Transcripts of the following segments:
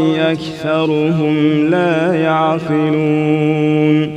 أكثرهم لا يعقلون.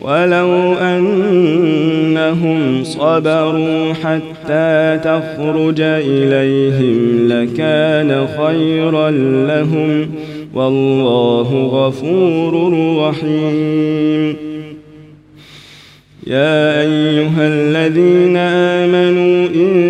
ولو أنهم صبروا حتى تخرج إليهم لكان خيرا لهم. والله غفور رحيم. يا أيها الذين آمنوا إن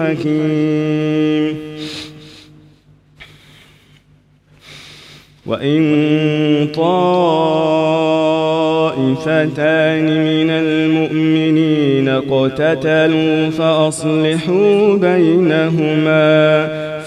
حكيم وإن طائفتان من المؤمنين اقتتلوا فأصلحوا بينهما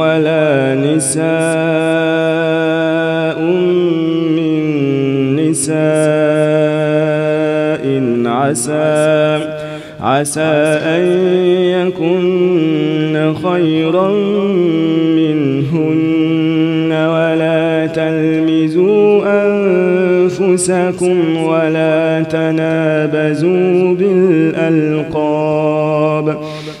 ولا نساء من نساء عسى عسى أن يكن خيرا منهن. ولا تلمزوا أنفسكم ولا تنابزوا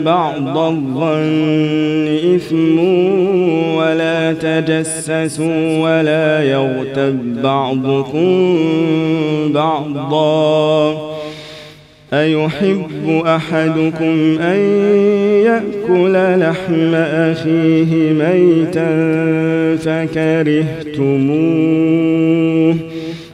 بعض الظن إثم ولا تجسسوا ولا يغتب بعضكم بعضا. أيحب أحدكم أن يأكل لحم أخيه ميتا فكرهتموه.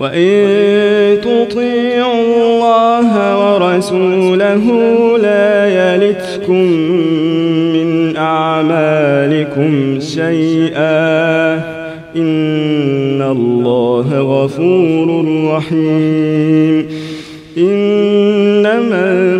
وإن تطيعوا الله ورسوله لا يلتكم من أعمالكم شيئا. إن الله غفور رحيم. إنما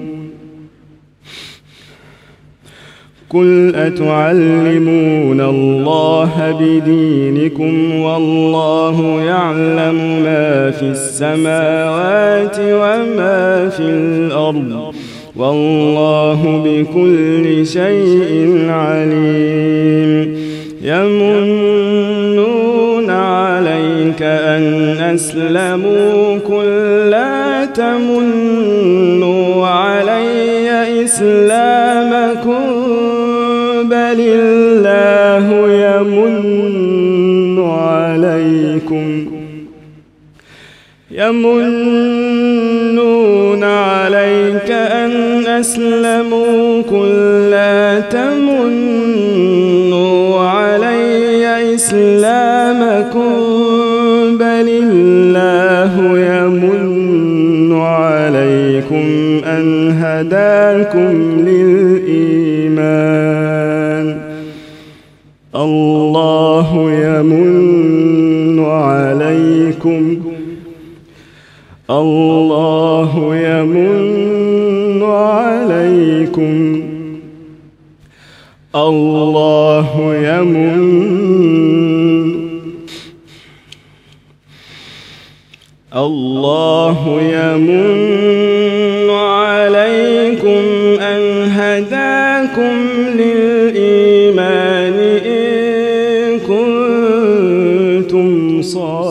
قل أتعلمون الله بدينكم والله يعلم ما في السماوات وما في الأرض والله بكل شيء عليم يمنون عليك أن أسلموا كل لا تمنوا علي إسلامكم يمنون عليك أن أسلموا كل لا تمنوا علي إسلامكم بل الله يمن عليكم أن هداكم للإيمان الله يمن عليكم. الله يمن. الله يمن عليكم أن هداكم للإيمان إن كنتم صادقين.